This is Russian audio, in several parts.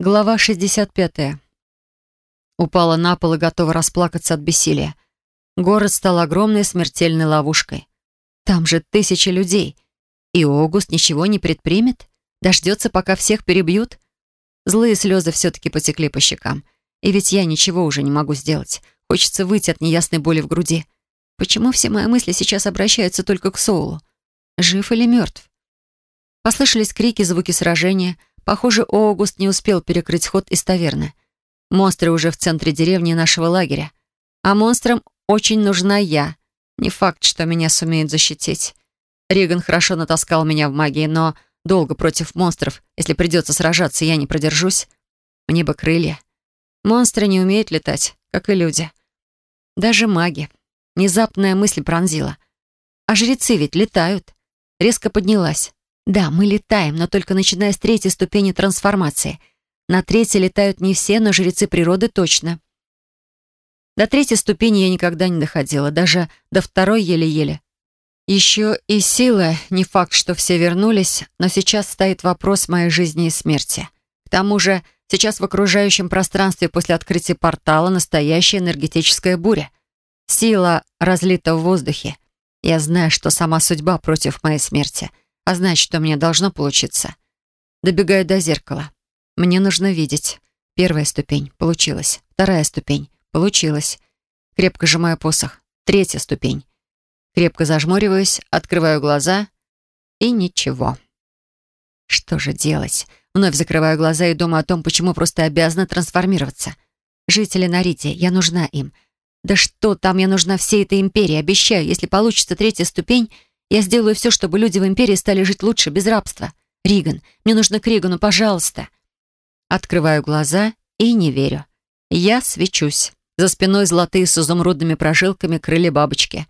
Глава 65. Упала на пол и готова расплакаться от бессилия. Город стал огромной смертельной ловушкой. Там же тысячи людей. И Огуст ничего не предпримет? Дождется, пока всех перебьют? Злые слезы все-таки потекли по щекам. И ведь я ничего уже не могу сделать. Хочется выйти от неясной боли в груди. Почему все мои мысли сейчас обращаются только к Соулу? Жив или мертв? Послышались крики, звуки сражения — Похоже, Оугуст не успел перекрыть ход из таверны. Монстры уже в центре деревни нашего лагеря. А монстрам очень нужна я. Не факт, что меня сумеют защитить. Риган хорошо натаскал меня в магии, но долго против монстров, если придется сражаться, я не продержусь. Мне бы крылья. Монстры не умеют летать, как и люди. Даже маги. Внезапная мысль пронзила. А жрецы ведь летают. Резко поднялась. Да, мы летаем, но только начиная с третьей ступени трансформации. На третьей летают не все, но жрецы природы точно. До третьей ступени я никогда не доходила, даже до второй еле-еле. Еще и сила, не факт, что все вернулись, но сейчас стоит вопрос моей жизни и смерти. К тому же, сейчас в окружающем пространстве после открытия портала настоящая энергетическая буря. Сила разлита в воздухе. Я знаю, что сама судьба против моей смерти — а значит, у меня должно получиться. Добегаю до зеркала. Мне нужно видеть. Первая ступень. Получилось. Вторая ступень. Получилось. Крепко сжимаю посох. Третья ступень. Крепко зажмуриваюсь, открываю глаза и ничего. Что же делать? Вновь закрываю глаза и думаю о том, почему просто обязана трансформироваться. Жители Нарити, я нужна им. Да что там, я нужна всей этой империи. Обещаю, если получится третья ступень, я сделаю все, чтобы люди в Империи стали жить лучше, без рабства. Риган, мне нужно к Ригану, пожалуйста. Открываю глаза и не верю. Я свечусь. За спиной золотые с изумрудными прожилками крылья бабочки.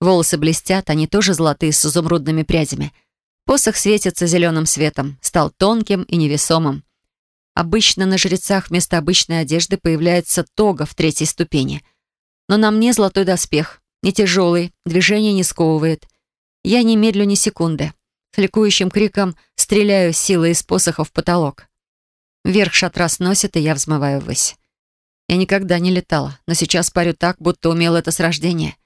Волосы блестят, они тоже золотые с изумрудными прядями. Посох светится зеленым светом, стал тонким и невесомым. Обычно на жрецах вместо обычной одежды появляется тога в третьей ступени. Но на мне золотой доспех, не тяжелый, движение не сковывает — я не медлю ни секунды. С ликующим криком стреляю силой из посоха в потолок. Вверх шатра сносит, и я взмываю ввысь. Я никогда не летала, но сейчас парю так, будто умела это с рождения.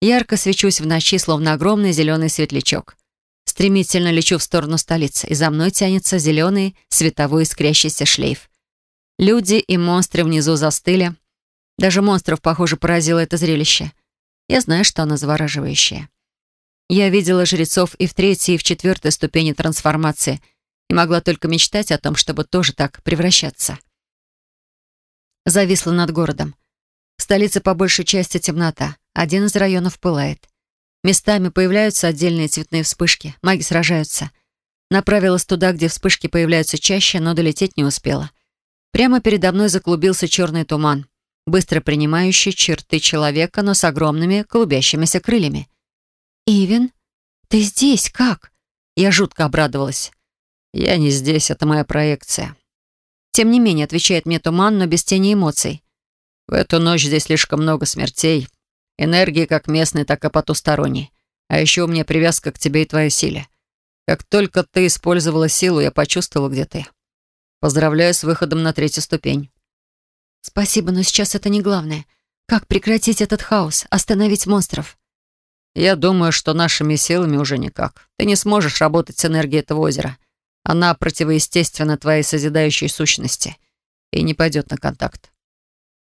Ярко свечусь в ночи, словно огромный зеленый светлячок. Стремительно лечу в сторону столицы, и за мной тянется зеленый световой искрящийся шлейф. Люди и монстры внизу застыли. Даже монстров, похоже, поразило это зрелище. Я знаю, что оно завораживающее. Я видела жрецов и в третьей, и в четвертой ступени трансформации и могла только мечтать о том, чтобы тоже так превращаться. Зависла над городом. В столице по большей части темнота. Один из районов пылает. Местами появляются отдельные цветные вспышки. Маги сражаются. Направилась туда, где вспышки появляются чаще, но долететь не успела. Прямо передо мной заклубился черный туман, быстро принимающий черты человека, но с огромными клубящимися крыльями. «Ивен, ты здесь? Как?» Я жутко обрадовалась. «Я не здесь, это моя проекция». Тем не менее, отвечает мне туман, но без тени эмоций. «В эту ночь здесь слишком много смертей. Энергии как местной, так и потусторонней. А еще у меня привязка к тебе и твоей силе. Как только ты использовала силу, я почувствовала, где ты. Поздравляю с выходом на третью ступень». «Спасибо, но сейчас это не главное. Как прекратить этот хаос, остановить монстров?» Я думаю, что нашими силами уже никак. Ты не сможешь работать с энергией этого озера. Она противоестественна твоей созидающей сущности и не пойдет на контакт.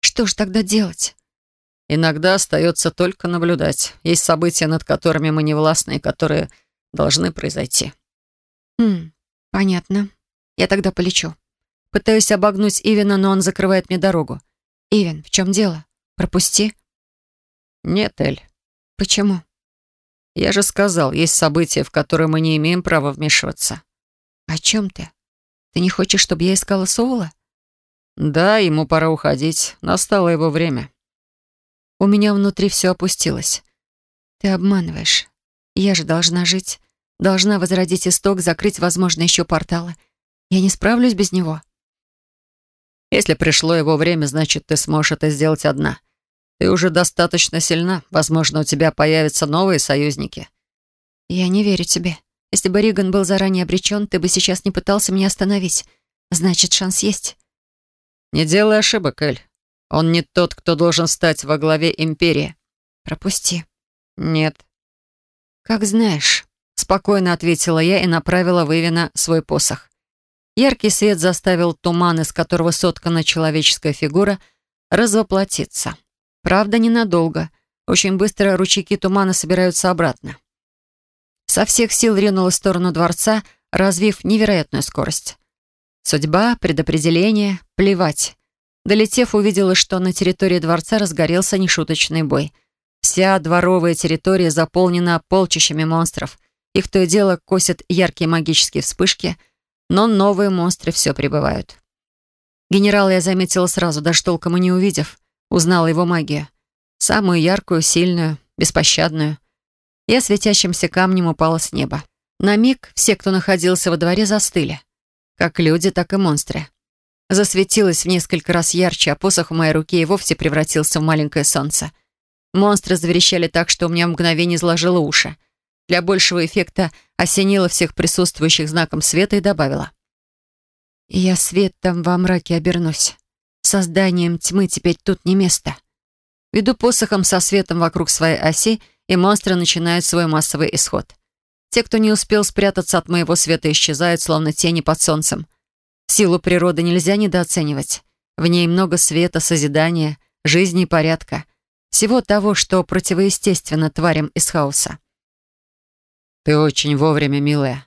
Что ж тогда делать? Иногда остается только наблюдать. Есть события, над которыми мы не властны и которые должны произойти. Хм, понятно. Я тогда полечу. Пытаюсь обогнуть Ивина, но он закрывает мне дорогу. Ивин, в чем дело? Пропусти. Нет, Эль. Почему? Я же сказал, есть события, в которые мы не имеем права вмешиваться. О чем ты? Ты не хочешь, чтобы я искала Соула? Да, ему пора уходить. Настало его время. У меня внутри все опустилось. Ты обманываешь. Я же должна жить. Должна возродить исток, закрыть, возможно, еще порталы. Я не справлюсь без него. Если пришло его время, значит, ты сможешь это сделать одна. Ты уже достаточно сильна. Возможно, у тебя появятся новые союзники». «Я не верю тебе. Если бы Риган был заранее обречен, ты бы сейчас не пытался меня остановить. Значит, шанс есть. Не делай ошибок, Эль. Он не тот, кто должен стать во главе империи. Пропусти. Нет. Как знаешь. Спокойно ответила я и направила Вывина свой посох. Яркий свет заставил туман, из которого соткана человеческая фигура, развоплотиться. Правда, ненадолго. Очень быстро ручейки тумана собираются обратно. Со всех сил ринула в сторону дворца, развив невероятную скорость. Судьба, предопределение, плевать. Долетев, увидела, что на территории дворца разгорелся нешуточный бой. Вся дворовая территория заполнена полчищами монстров. Их то и дело косят яркие магические вспышки, но новые монстры все прибывают. Генерала я заметила сразу, даже толком и не увидев. Узнала его магию. Самую яркую, сильную, беспощадную. Я светящимся камнем упала с неба. На миг все, кто находился во дворе, застыли. Как люди, так и монстры. Засветилась в несколько раз ярче, а посох в моей руке и вовсе превратился в маленькое солнце. Монстры заверещали так, что у меня в мгновение изложило уши. Для большего эффекта осенила всех присутствующих знаком света и добавила. «Я светом во мраке обернусь. Созданием тьмы теперь тут не место». Веду посохом со светом вокруг своей оси, и монстры начинают свой массовый исход. Те, кто не успел спрятаться от моего света, исчезают, словно тени под солнцем. Силу природы нельзя недооценивать. В ней много света, созидания, жизни и порядка. Всего того, что противоестественно тварям из хаоса. «Ты очень вовремя, милая».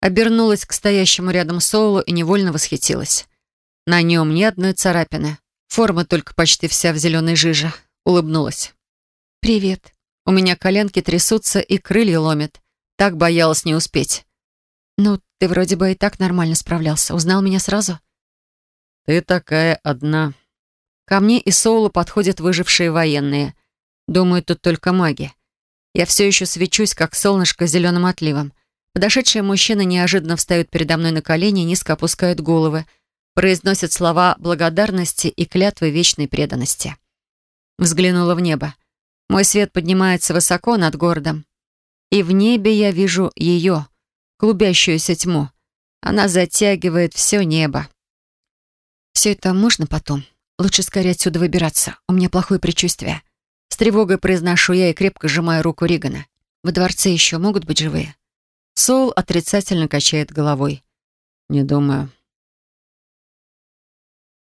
Обернулась к стоящему рядом Соулу и невольно восхитилась. На нем ни одной царапины. Форма только почти вся в зеленой жиже. Улыбнулась. «Привет». У меня коленки трясутся и крылья ломят. Так боялась не успеть. «Ну, ты вроде бы и так нормально справлялся. Узнал меня сразу?» «Ты такая одна». Ко мне и Соулу подходят выжившие военные. Думаю, тут только маги. Я все еще свечусь, как солнышко зеленым отливом. Подошедшие мужчины неожиданно встают передо мной на колени, низко опускают головы, произносят слова благодарности и клятвы вечной преданности. Взглянула в небо. Мой свет поднимается высоко над городом. И в небе я вижу ее, клубящуюся тьму. Она затягивает все небо. Все это можно потом? Лучше скорее отсюда выбираться. У меня плохое предчувствие. С тревогой произношу я и крепко сжимаю руку Ригана. Во дворце еще могут быть живые? Соул отрицательно качает головой. «Не думаю.